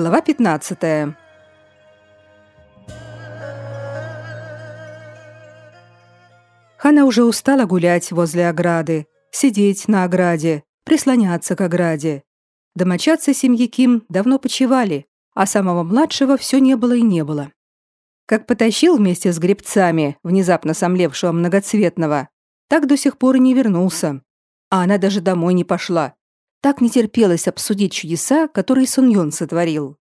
Глава 15. Хана уже устала гулять возле ограды, сидеть на ограде, прислоняться к ограде. Домочадцы семьи Ким давно почивали, а самого младшего все не было и не было. Как потащил вместе с гребцами внезапно сомлевшего многоцветного, так до сих пор и не вернулся. А она даже домой не пошла. Так не терпелось обсудить чудеса, которые Сун Йон сотворил.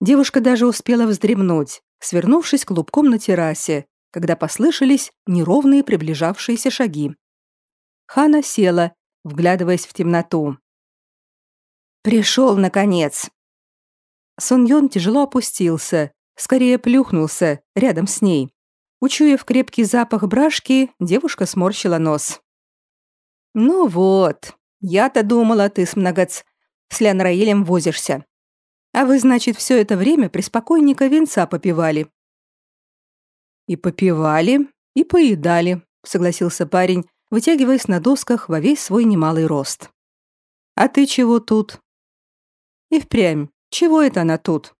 Девушка даже успела вздремнуть, свернувшись клубком на террасе, когда послышались неровные приближавшиеся шаги. Хана села, вглядываясь в темноту. «Пришел, наконец!» Сон Йон тяжело опустился, скорее плюхнулся рядом с ней. Учуяв крепкий запах брашки, девушка сморщила нос. «Ну вот, я-то думала, ты с многоц... с Леонраилем возишься. А вы, значит, все это время преспокойненько венца попивали». «И попивали, и поедали», — согласился парень, вытягиваясь на досках во весь свой немалый рост. «А ты чего тут?» «И впрямь, чего это она тут?»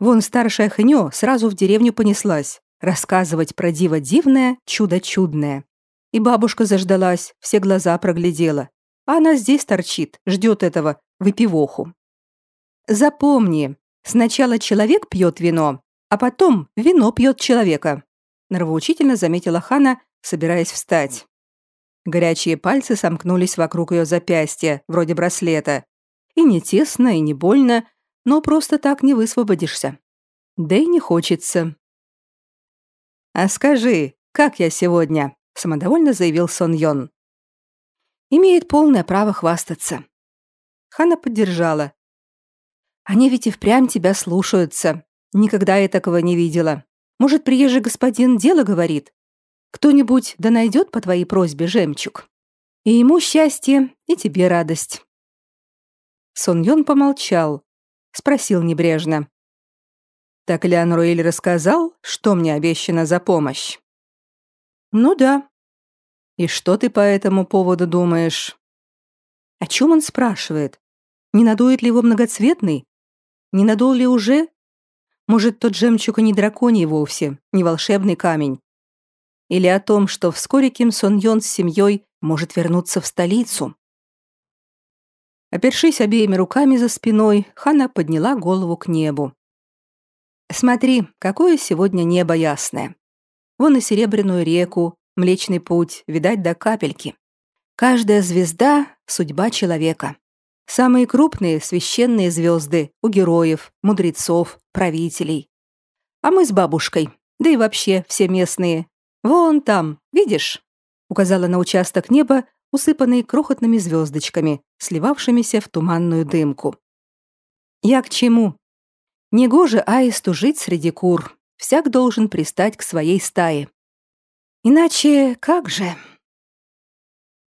Вон старшая Хнё сразу в деревню понеслась, рассказывать про диво дивное, чудо чудное. И бабушка заждалась, все глаза проглядела. А она здесь торчит, ждет этого выпивоху. Запомни, сначала человек пьет вино, а потом вино пьет человека. Нравоучительно заметила Хана, собираясь встать. Горячие пальцы сомкнулись вокруг ее запястья, вроде браслета. И не тесно, и не больно, но просто так не высвободишься. Да и не хочется. «А скажи, как я сегодня?» самодовольно заявил Сон Йон. Имеет полное право хвастаться. Хана поддержала. Они ведь и впрямь тебя слушаются. Никогда я такого не видела. Может, приезжий господин дело говорит? Кто-нибудь да найдет по твоей просьбе жемчуг. И ему счастье, и тебе радость. Сон Йон помолчал, спросил небрежно. Так Лян Руэль рассказал, что мне обещано за помощь? Ну да. И что ты по этому поводу думаешь? О чем он спрашивает? Не надует ли его многоцветный? Не надул ли уже? Может, тот жемчуг и не драконий вовсе, не волшебный камень? Или о том, что вскоре Ким Сон Йон с семьей может вернуться в столицу? Опершись обеими руками за спиной, Хана подняла голову к небу. «Смотри, какое сегодня небо ясное. Вон и Серебряную реку, Млечный путь, видать до капельки. Каждая звезда — судьба человека. Самые крупные священные звезды у героев, мудрецов, правителей. А мы с бабушкой, да и вообще все местные. Вон там, видишь? Указала на участок неба, усыпанный крохотными звездочками, сливавшимися в туманную дымку. Я к чему? Негоже аисту жить среди кур, Всяк должен пристать к своей стае. Иначе как же?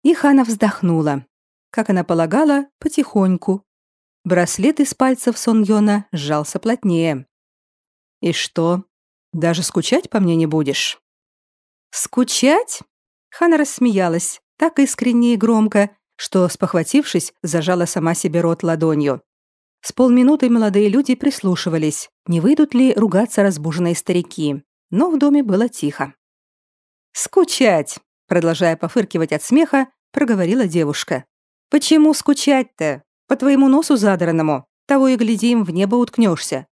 И Хана вздохнула. Как она полагала, потихоньку. Браслет из пальцев Сон Йона сжался плотнее. «И что? Даже скучать по мне не будешь?» «Скучать?» Хана рассмеялась, так искренне и громко, что, спохватившись, зажала сама себе рот ладонью. С полминуты молодые люди прислушивались, не выйдут ли ругаться разбуженные старики, но в доме было тихо. «Скучать!» — продолжая пофыркивать от смеха, проговорила девушка. «Почему скучать-то? По твоему носу задранному. Того и глядим, в небо уткнешься.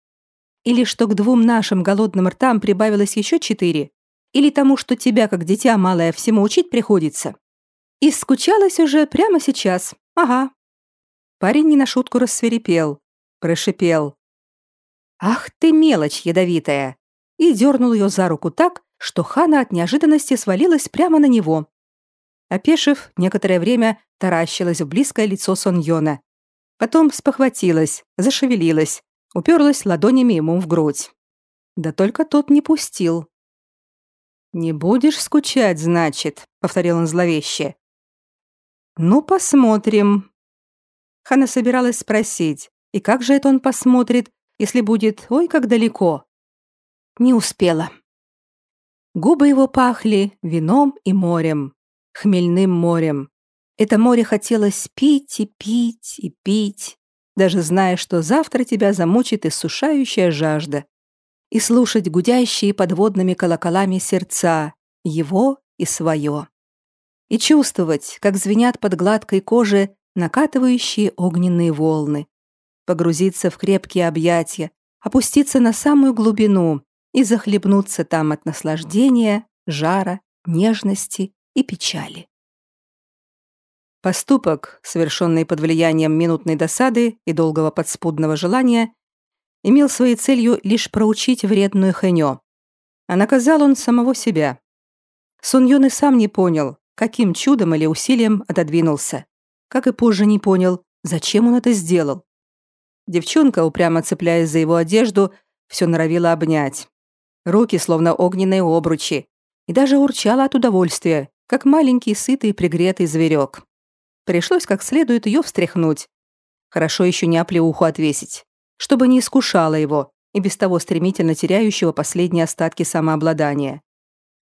Или что к двум нашим голодным ртам прибавилось еще четыре? Или тому, что тебя, как дитя малое, всему учить приходится? И скучалась уже прямо сейчас. Ага, Парень не на шутку рассверепел, прошипел. «Ах ты мелочь ядовитая!» и дернул ее за руку так, что Хана от неожиданности свалилась прямо на него. Опешив, некоторое время таращилась в близкое лицо Соньона. Потом спохватилась, зашевелилась, уперлась ладонями ему в грудь. Да только тот не пустил. «Не будешь скучать, значит», — повторил он зловеще. «Ну, посмотрим», Хана собиралась спросить, и как же это он посмотрит, если будет ой как далеко? Не успела. Губы его пахли вином и морем, хмельным морем. Это море хотелось пить и пить и пить. даже зная, что завтра тебя замучит иссушающая жажда, и слушать гудящие подводными колоколами сердца, его и свое. И чувствовать, как звенят под гладкой кожей накатывающие огненные волны. Погрузиться в крепкие объятия, опуститься на самую глубину и захлебнуться там от наслаждения, жара, нежности и печали. Поступок, совершенный под влиянием минутной досады и долгого подспудного желания, имел своей целью лишь проучить вредную Хэньо. А наказал он самого себя. Сун Юн и сам не понял, каким чудом или усилием отодвинулся. Как и позже не понял, зачем он это сделал. Девчонка, упрямо цепляясь за его одежду, все норовила обнять. Руки словно огненные обручи. И даже урчала от удовольствия, как маленький сытый пригретый зверек. Пришлось как следует ее встряхнуть. Хорошо еще не оплеуху отвесить чтобы не искушала его и без того стремительно теряющего последние остатки самообладания.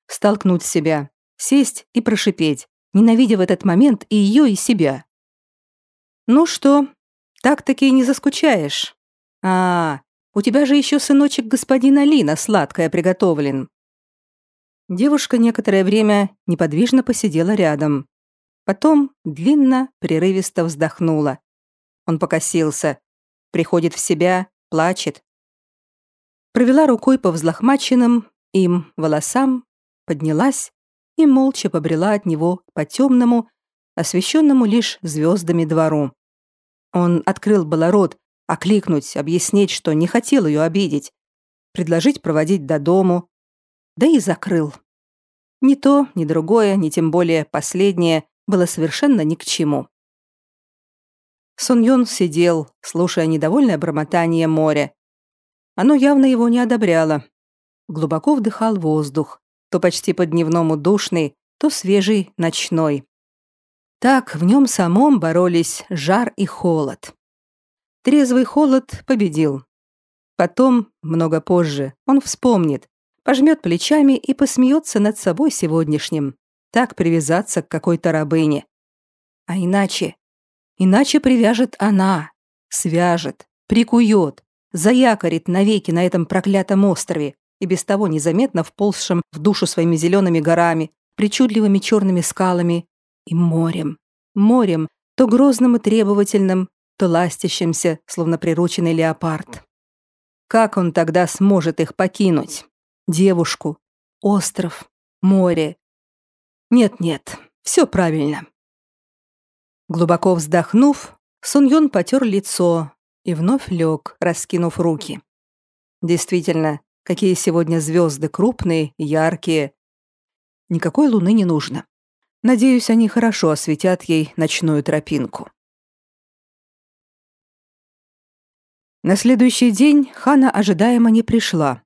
Столкнуть себя, сесть и прошипеть, ненавидя в этот момент и ее, и себя. «Ну что, так-таки и не заскучаешь? А, у тебя же еще сыночек господина Лина сладкое приготовлен». Девушка некоторое время неподвижно посидела рядом. Потом длинно, прерывисто вздохнула. Он покосился, приходит в себя, плачет. Провела рукой по взлохмаченным им волосам, поднялась и молча побрела от него по темному, освещенному лишь звездами двору. Он открыл было рот, окликнуть, объяснить, что не хотел ее обидеть, предложить проводить до дому, да и закрыл. Ни то, ни другое, ни тем более последнее было совершенно ни к чему. Сон Юн сидел, слушая недовольное бормотание моря. Оно явно его не одобряло. Глубоко вдыхал воздух, то почти по-дневному душный, то свежий ночной. Так в нем самом боролись жар и холод. Трезвый холод победил. Потом, много позже, он вспомнит, пожмет плечами и посмеется над собой сегодняшним. Так привязаться к какой-то рабыне. А иначе Иначе привяжет она, свяжет, прикует, заякорит навеки на этом проклятом острове и без того незаметно вползшем в душу своими зелеными горами, причудливыми черными скалами и морем. Морем, то грозным и требовательным, то ластящимся, словно прирученный леопард. Как он тогда сможет их покинуть? Девушку, остров, море. Нет-нет, все правильно. Глубоко вздохнув, Сун потер лицо и вновь лег, раскинув руки. Действительно, какие сегодня звезды крупные, яркие. Никакой луны не нужно. Надеюсь, они хорошо осветят ей ночную тропинку. На следующий день Хана ожидаемо не пришла.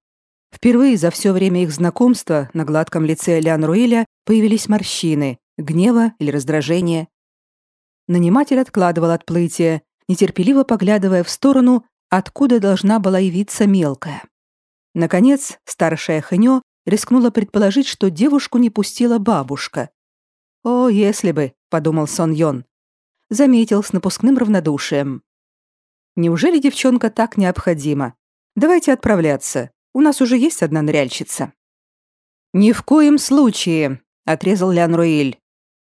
Впервые за все время их знакомства на гладком лице Лян Руэля появились морщины, гнева или раздражения. Наниматель откладывал отплытие, нетерпеливо поглядывая в сторону, откуда должна была явиться мелкая. Наконец, старшая Хэньо рискнула предположить, что девушку не пустила бабушка. «О, если бы», — подумал Сон Йон. Заметил с напускным равнодушием. «Неужели девчонка так необходима? Давайте отправляться. У нас уже есть одна ныряльщица». «Ни в коем случае», — отрезал Лян Руэль.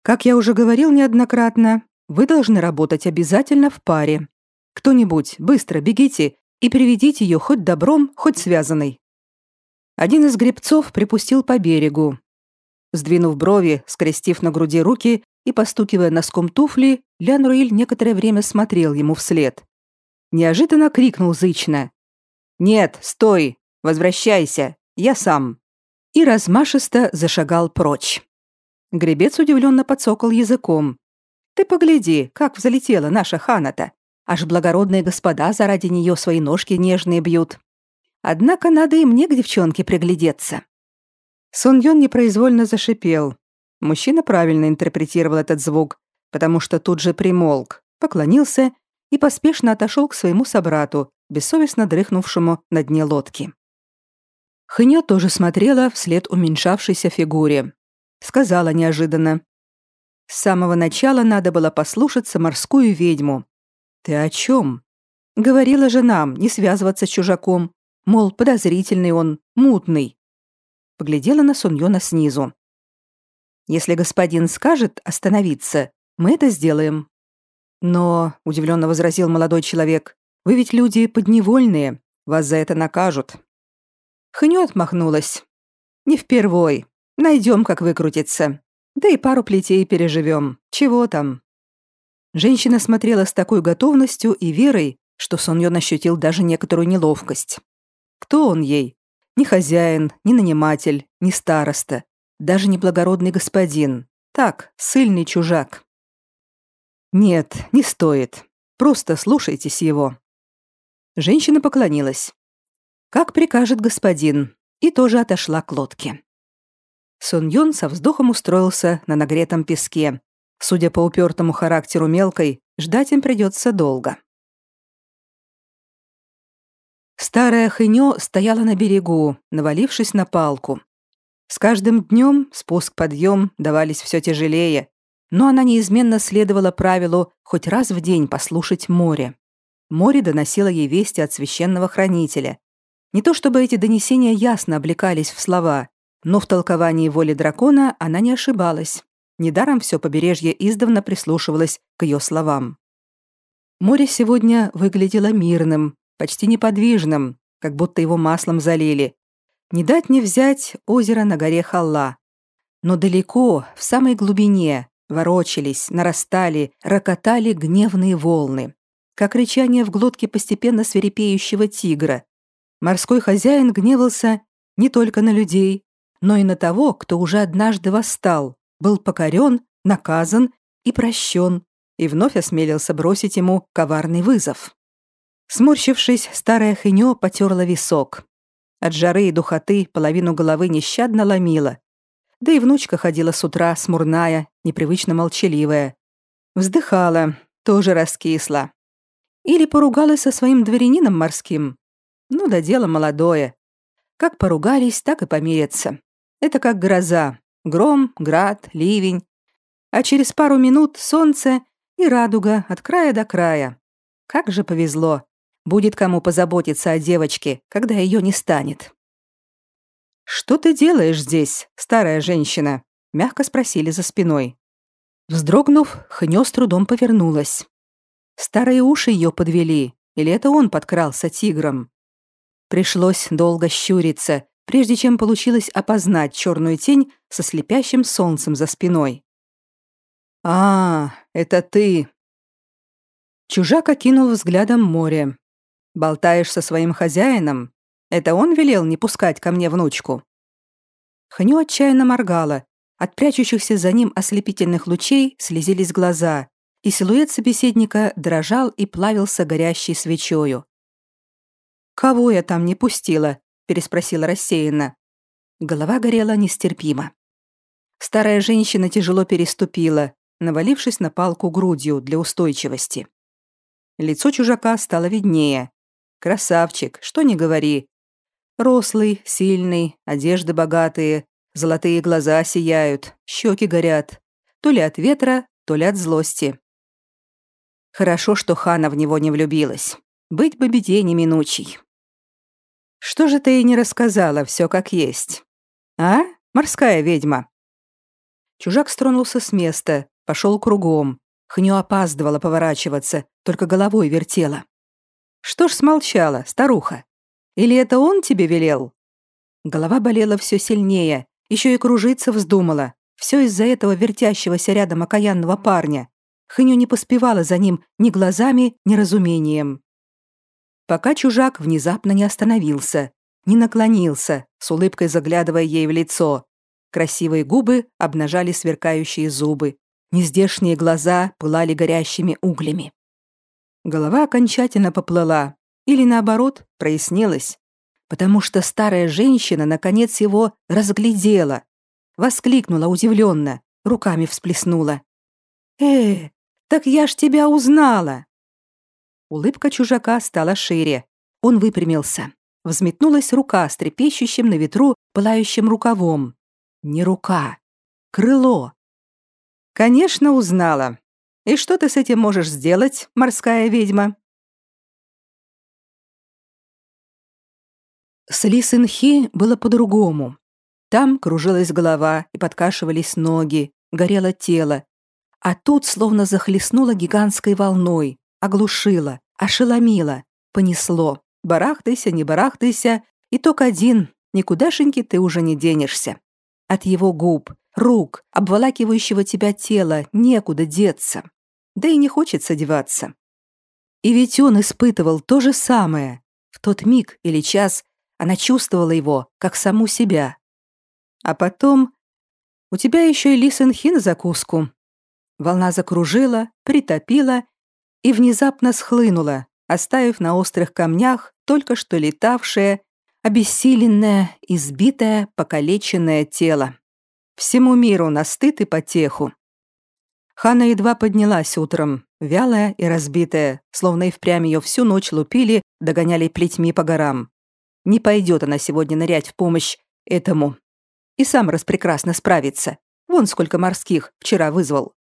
«Как я уже говорил неоднократно, вы должны работать обязательно в паре. Кто-нибудь, быстро бегите и приведите ее хоть добром, хоть связанной». Один из гребцов припустил по берегу. Сдвинув брови, скрестив на груди руки и постукивая носком туфли, Лян Руиль некоторое время смотрел ему вслед. Неожиданно крикнул зычно. «Нет, стой! Возвращайся! Я сам!» И размашисто зашагал прочь. Гребец удивленно подсокал языком. Ты погляди, как взлетела наша ханата. Аж благородные господа заради нее свои ножки нежные бьют. Однако надо и мне к девчонке приглядеться». Сон Йон непроизвольно зашипел. Мужчина правильно интерпретировал этот звук, потому что тут же примолк, поклонился и поспешно отошел к своему собрату, бессовестно дрыхнувшему на дне лодки. Хынё тоже смотрела вслед уменьшавшейся фигуре. Сказала неожиданно. С самого начала надо было послушаться морскую ведьму. Ты о чем? Говорила же нам не связываться с чужаком, мол, подозрительный он, мутный. Поглядела на Суньона снизу. Если господин скажет остановиться, мы это сделаем. Но, удивленно возразил молодой человек, вы ведь люди подневольные, вас за это накажут. Хню отмахнулась. Не впервой. Найдем, как выкрутиться. Да и пару плетей переживем. Чего там? Женщина смотрела с такой готовностью и верой, что Сон Йон ощутил даже некоторую неловкость. Кто он ей? Ни хозяин, ни наниматель, ни староста, даже не благородный господин. Так, сильный чужак. Нет, не стоит. Просто слушайтесь его. Женщина поклонилась. Как прикажет господин, и тоже отошла к лодке. Сон Йон со вздохом устроился на нагретом песке. Судя по упертому характеру мелкой, ждать им придется долго. Старая хынё стояла на берегу, навалившись на палку. С каждым днем спуск-подъем давались все тяжелее, но она неизменно следовала правилу хоть раз в день послушать море. Море доносило ей вести от священного хранителя. Не то чтобы эти донесения ясно облекались в слова, но в толковании воли дракона она не ошибалась. Недаром все побережье издавна прислушивалось к ее словам. Море сегодня выглядело мирным, почти неподвижным, как будто его маслом залили. Не дать не взять озеро на горе Халла. Но далеко, в самой глубине, ворочались, нарастали, рокотали гневные волны, как рычание в глотке постепенно свирепеющего тигра. Морской хозяин гневался не только на людей, но и на того, кто уже однажды восстал, был покорен, наказан и прощен, и вновь осмелился бросить ему коварный вызов. Сморщившись, старая хынё потерла висок. От жары и духоты половину головы нещадно ломила. Да и внучка ходила с утра смурная, непривычно молчаливая. Вздыхала, тоже раскисла. Или поругалась со своим дворянином морским. Ну да дело молодое. Как поругались, так и помирятся. Это как гроза. Гром, град, ливень. А через пару минут солнце и радуга от края до края. Как же повезло. Будет кому позаботиться о девочке, когда ее не станет. «Что ты делаешь здесь, старая женщина?» — мягко спросили за спиной. Вздрогнув, Хнё с трудом повернулась. Старые уши ее подвели, или это он подкрался тигром? Пришлось долго щуриться, прежде чем получилось опознать черную тень со слепящим солнцем за спиной. «А, это ты!» Чужак окинул взглядом море. Болтаешь со своим хозяином? Это он велел не пускать ко мне внучку?» Хню отчаянно моргала. От прячущихся за ним ослепительных лучей слезились глаза, и силуэт собеседника дрожал и плавился горящей свечою. «Кого я там не пустила?» – переспросила рассеянно. Голова горела нестерпимо. Старая женщина тяжело переступила, навалившись на палку грудью для устойчивости. Лицо чужака стало виднее. Красавчик, что не говори. Рослый, сильный, одежды богатые, золотые глаза сияют, щеки горят. То ли от ветра, то ли от злости. Хорошо, что Хана в него не влюбилась. Быть бы беде неминучей. Что же ты ей не рассказала, все как есть? А, морская ведьма? Чужак стронулся с места, пошел кругом. Хню опаздывала поворачиваться, только головой вертела. Что ж смолчала, старуха? Или это он тебе велел? Голова болела все сильнее, еще и кружиться вздумала. Все из-за этого вертящегося рядом окаянного парня. Хыню не поспевала за ним ни глазами, ни разумением. Пока чужак внезапно не остановился, не наклонился, с улыбкой заглядывая ей в лицо. Красивые губы обнажали сверкающие зубы. Нездешние глаза пылали горящими углями. Голова окончательно поплыла, или наоборот, прояснилась, потому что старая женщина наконец его разглядела, воскликнула удивленно, руками всплеснула. «Э, так я ж тебя узнала!» Улыбка чужака стала шире. Он выпрямился. Взметнулась рука с трепещущим на ветру пылающим рукавом. Не рука. Крыло. «Конечно, узнала. И что ты с этим можешь сделать, морская ведьма?» С Лисенхи было по-другому. Там кружилась голова и подкашивались ноги, горело тело. А тут словно захлестнуло гигантской волной, оглушило, ошеломило, понесло. Барахтайся, не барахтайся, итог один, никудашеньки ты уже не денешься. От его губ, рук, обволакивающего тебя тела некуда деться. Да и не хочется деваться. И ведь он испытывал то же самое. В тот миг или час она чувствовала его, как саму себя. А потом... У тебя еще и Лисенхи на закуску. Волна закружила, притопила и внезапно схлынула, оставив на острых камнях только что летавшее, обессиленное, избитое, покалеченное тело. Всему миру на стыд и потеху. Хана едва поднялась утром, вялая и разбитая, словно и впрямь ее всю ночь лупили, догоняли плетьми по горам. Не пойдет она сегодня нырять в помощь этому. И сам распрекрасно справится. Вон сколько морских вчера вызвал.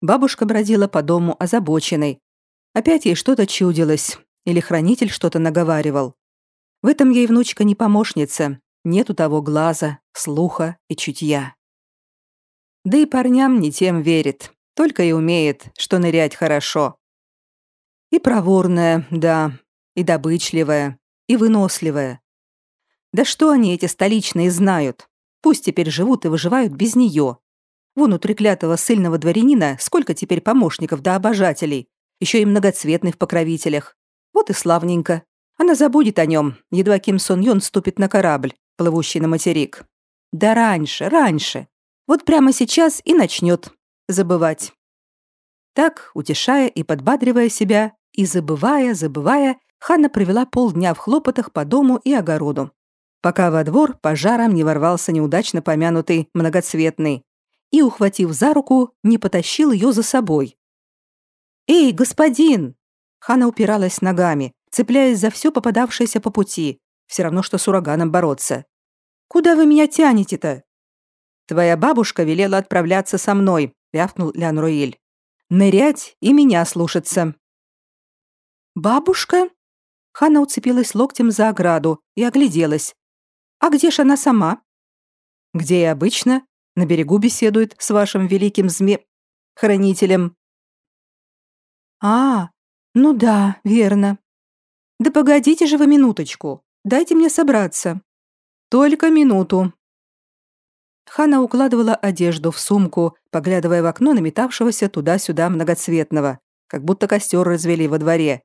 Бабушка бродила по дому озабоченной. Опять ей что-то чудилось, или хранитель что-то наговаривал. В этом ей внучка не помощница, нет у того глаза, слуха и чутья. Да и парням не тем верит, только и умеет, что нырять хорошо. И проворная, да, и добычливая, и выносливая. Да что они, эти столичные, знают? Пусть теперь живут и выживают без нее. Вон у треклятого сыльного дворянина сколько теперь помощников да обожателей, еще и многоцветный в покровителях. Вот и славненько. Она забудет о нем, едва Ким Сон Йон ступит на корабль, плывущий на материк. Да раньше, раньше. Вот прямо сейчас и начнет забывать. Так, утешая и подбадривая себя, и забывая, забывая, Ханна провела полдня в хлопотах по дому и огороду, пока во двор пожаром не ворвался неудачно помянутый многоцветный и, ухватив за руку, не потащил ее за собой. «Эй, господин!» Хана упиралась ногами, цепляясь за все попадавшееся по пути. Все равно, что с ураганом бороться. «Куда вы меня тянете-то?» «Твоя бабушка велела отправляться со мной», — рявкнул Леонруиль. «Нырять и меня слушаться». «Бабушка?» Хана уцепилась локтем за ограду и огляделась. «А где ж она сама?» «Где и обычно. На берегу беседует с вашим великим зме... хранителем». «А, ну да, верно. Да погодите же вы минуточку. Дайте мне собраться. Только минуту. Хана укладывала одежду в сумку, поглядывая в окно на метавшегося туда-сюда многоцветного, как будто костер развели во дворе.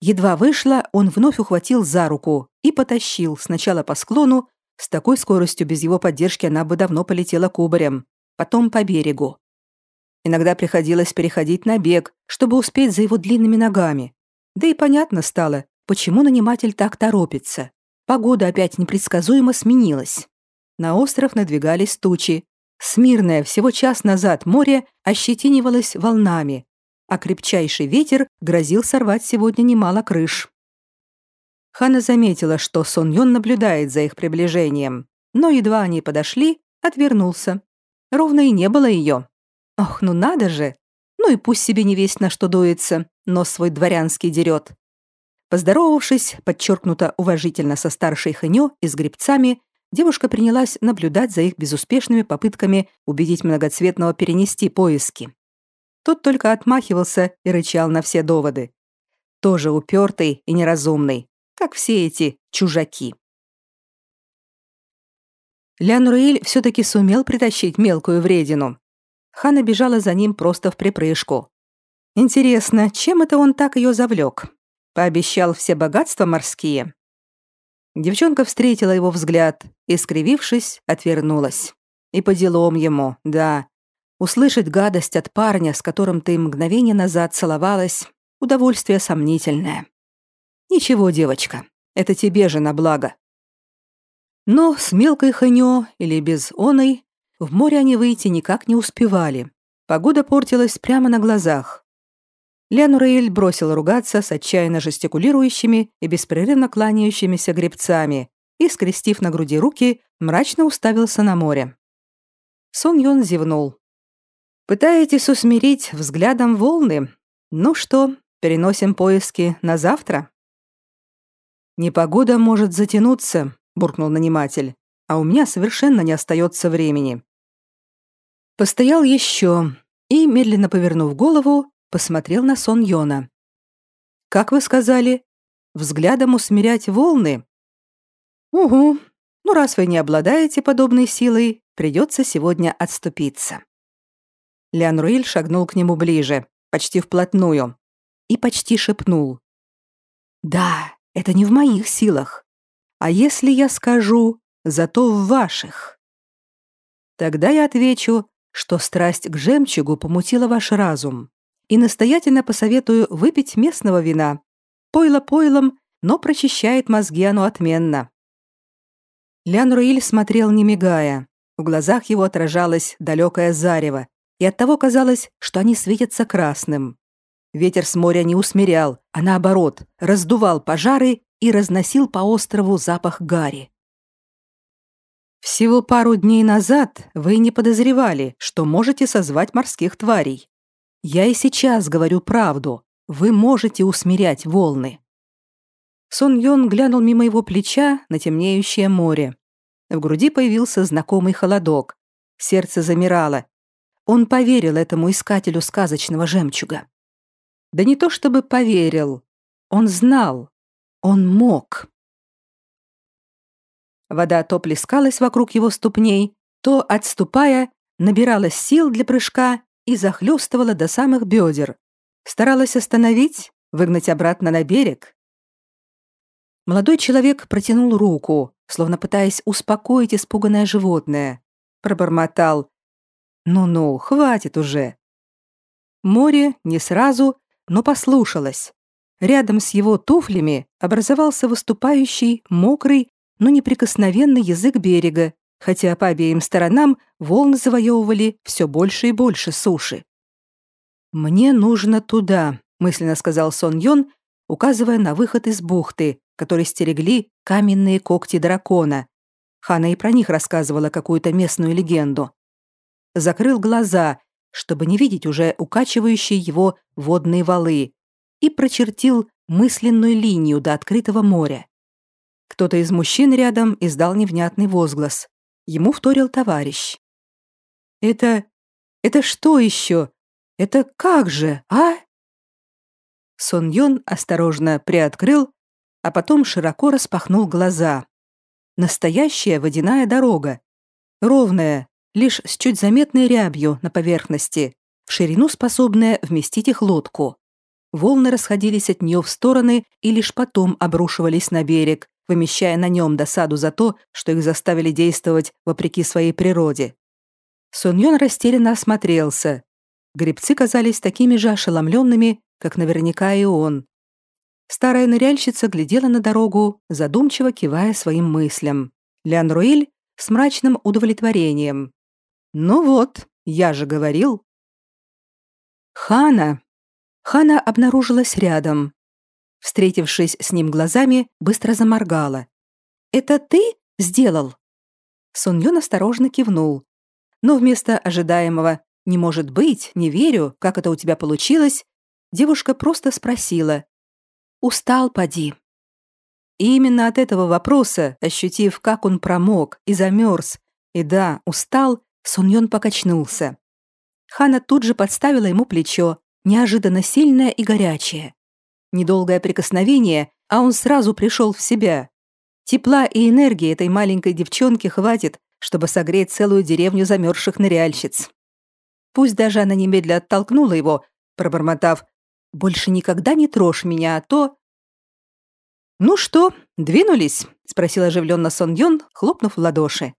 Едва вышла, он вновь ухватил за руку и потащил сначала по склону, с такой скоростью без его поддержки она бы давно полетела кубарем, потом по берегу. Иногда приходилось переходить на бег, чтобы успеть за его длинными ногами. Да и понятно стало, почему наниматель так торопится. Погода опять непредсказуемо сменилась. На остров надвигались тучи. Смирное всего час назад море ощетинивалось волнами, а крепчайший ветер грозил сорвать сегодня немало крыш. Хана заметила, что Сон Йон наблюдает за их приближением, но едва они подошли, отвернулся. Ровно и не было ее. Ох, ну надо же! Ну и пусть себе не весть на что дуется, но свой дворянский дерет. Поздоровавшись, подчеркнуто уважительно со старшей хынё и с гребцами, девушка принялась наблюдать за их безуспешными попытками убедить многоцветного перенести поиски. Тот только отмахивался и рычал на все доводы. Тоже упертый и неразумный, как все эти чужаки. Лян Руэль все-таки сумел притащить мелкую вредину, Хана бежала за ним просто в припрыжку. Интересно, чем это он так ее завлек? Пообещал все богатства морские? Девчонка встретила его взгляд и, скривившись, отвернулась. И по делам ему, да. Услышать гадость от парня, с которым ты мгновение назад целовалась, удовольствие сомнительное. Ничего, девочка, это тебе же на благо. Но с мелкой ханё или без оной в море они выйти никак не успевали. Погода портилась прямо на глазах. Леонурейль бросил ругаться с отчаянно жестикулирующими и беспрерывно кланяющимися гребцами и, скрестив на груди руки, мрачно уставился на море. Сон Йон зевнул. «Пытаетесь усмирить взглядом волны? Ну что, переносим поиски на завтра?» «Непогода может затянуться», — буркнул наниматель, «а у меня совершенно не остается времени». Постоял еще и, медленно повернув голову, посмотрел на сон Йона. «Как вы сказали, взглядом усмирять волны?» «Угу. Ну, раз вы не обладаете подобной силой, придется сегодня отступиться». Леон Руиль шагнул к нему ближе, почти вплотную, и почти шепнул. «Да, это не в моих силах. А если я скажу, зато в ваших?» Тогда я отвечу, что страсть к жемчугу помутила ваш разум, и настоятельно посоветую выпить местного вина. Пойло пойлом, но прочищает мозги оно отменно. Лян Руиль смотрел не мигая. В глазах его отражалось далекое зарево, и оттого казалось, что они светятся красным. Ветер с моря не усмирял, а наоборот, раздувал пожары и разносил по острову запах гари. Всего пару дней назад вы не подозревали, что можете созвать морских тварей. Я и сейчас говорю правду. Вы можете усмирять волны. Сон Йон глянул мимо его плеча на темнеющее море. В груди появился знакомый холодок. Сердце замирало. Он поверил этому искателю сказочного жемчуга. Да не то чтобы поверил. Он знал. Он мог. Вода то плескалась вокруг его ступней, то, отступая, набиралась сил для прыжка и захлестывала до самых бедер. Старалась остановить, выгнать обратно на берег. Молодой человек протянул руку, словно пытаясь успокоить испуганное животное. Пробормотал. «Ну-ну, хватит уже». Море не сразу, но послушалось. Рядом с его туфлями образовался выступающий, мокрый, но неприкосновенный язык берега, хотя по обеим сторонам волны завоевывали все больше и больше суши. «Мне нужно туда», — мысленно сказал Сон Йон, указывая на выход из бухты, который стерегли каменные когти дракона. Хана и про них рассказывала какую-то местную легенду. Закрыл глаза, чтобы не видеть уже укачивающие его водные валы, и прочертил мысленную линию до открытого моря. Кто-то из мужчин рядом издал невнятный возглас. Ему вторил товарищ. «Это... это что еще? Это как же, а?» Сон Йон осторожно приоткрыл, а потом широко распахнул глаза. Настоящая водяная дорога. Ровная, лишь с чуть заметной рябью на поверхности, в ширину способная вместить их лодку. Волны расходились от нее в стороны и лишь потом обрушивались на берег, вымещая на нем досаду за то, что их заставили действовать вопреки своей природе. Суньон растерянно осмотрелся. Гребцы казались такими же ошеломленными, как наверняка и он. Старая ныряльщица глядела на дорогу, задумчиво кивая своим мыслям. Лян Руэль с мрачным удовлетворением. «Ну вот, я же говорил». Хана. Хана обнаружилась рядом, Встретившись с ним глазами, быстро заморгала. «Это ты сделал?» Сун осторожно кивнул. Но вместо ожидаемого «не может быть, не верю, как это у тебя получилось», девушка просто спросила. «Устал, поди». И именно от этого вопроса, ощутив, как он промок и замерз, и да, устал, Сун Юн покачнулся. Хана тут же подставила ему плечо, неожиданно сильное и горячее. Недолгое прикосновение, а он сразу пришел в себя. Тепла и энергии этой маленькой девчонки хватит, чтобы согреть целую деревню замерзших ныряльщиц. Пусть даже она немедля оттолкнула его, пробормотав «Больше никогда не трожь меня, а то...» «Ну что, двинулись?» — спросил оживленно Сон Йон, хлопнув в ладоши.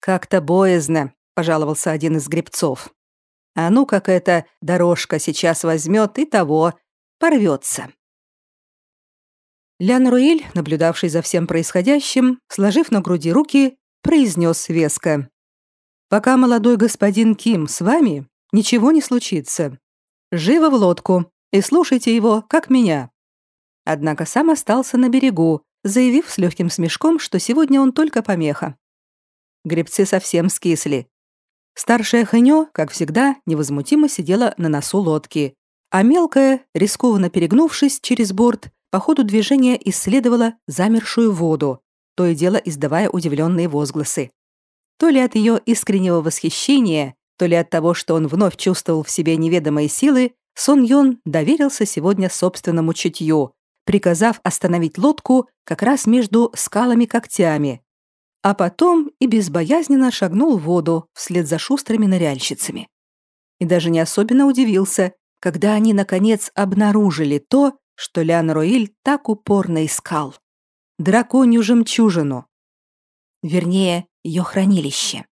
«Как-то боязно», — пожаловался один из гребцов. «А ну, как эта дорожка сейчас возьмет и того, порвется. Лян Руэль, наблюдавший за всем происходящим, сложив на груди руки, произнес веско. «Пока молодой господин Ким с вами, ничего не случится. Живо в лодку и слушайте его, как меня». Однако сам остался на берегу, заявив с легким смешком, что сегодня он только помеха. Гребцы совсем скисли. Старшая Хэньо, как всегда, невозмутимо сидела на носу лодки, а мелкая, рискованно перегнувшись через борт, по ходу движения исследовала замершую воду, то и дело издавая удивленные возгласы. То ли от ее искреннего восхищения, то ли от того, что он вновь чувствовал в себе неведомые силы, Сон Йон доверился сегодня собственному чутью, приказав остановить лодку как раз между скалами-когтями, а потом и безбоязненно шагнул в воду вслед за шустрыми ныряльщицами. И даже не особенно удивился, когда они, наконец, обнаружили то, что Лян Роиль так упорно искал. Драконью жемчужину. Вернее, ее хранилище.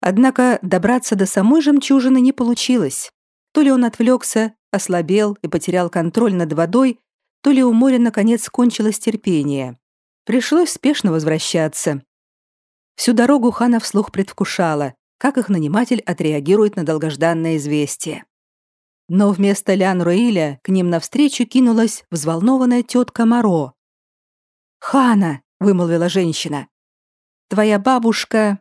Однако добраться до самой жемчужины не получилось. То ли он отвлекся, ослабел и потерял контроль над водой, то ли у моря наконец кончилось терпение. Пришлось спешно возвращаться. Всю дорогу Хана вслух предвкушала, как их наниматель отреагирует на долгожданное известие. Но вместо Лян Руиля к ним навстречу кинулась взволнованная тетка Моро. «Хана!» — вымолвила женщина. «Твоя бабушка...»